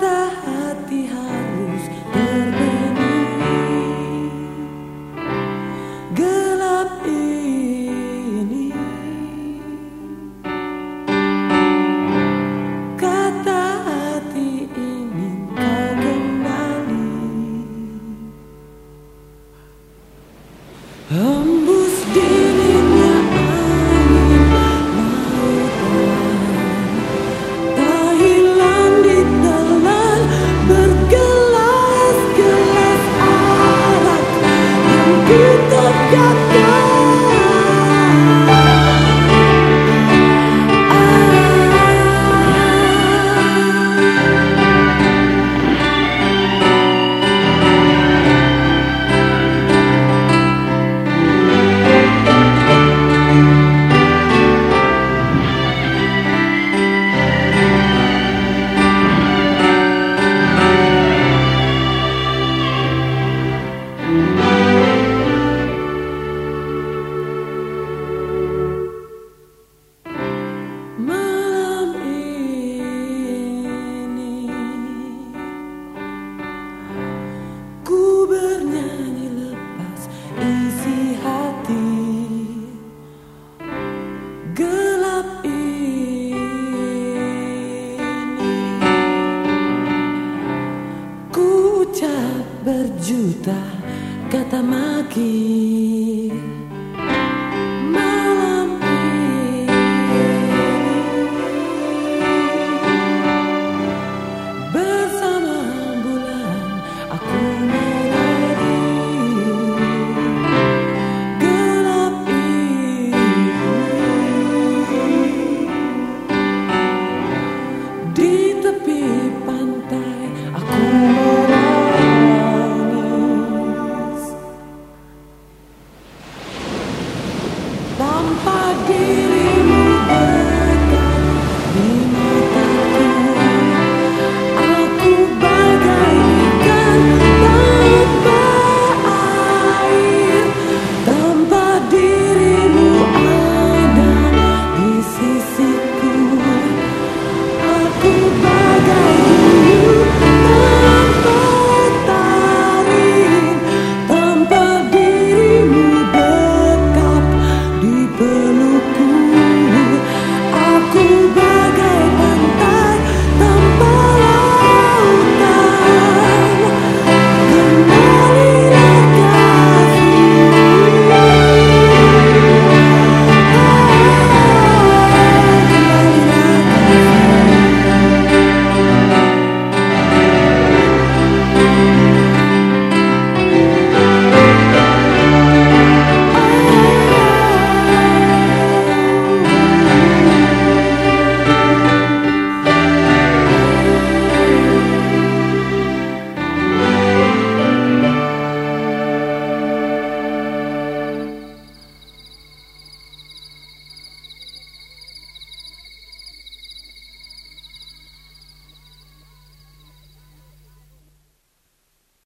patah hati hati e toca kata maki. somebody.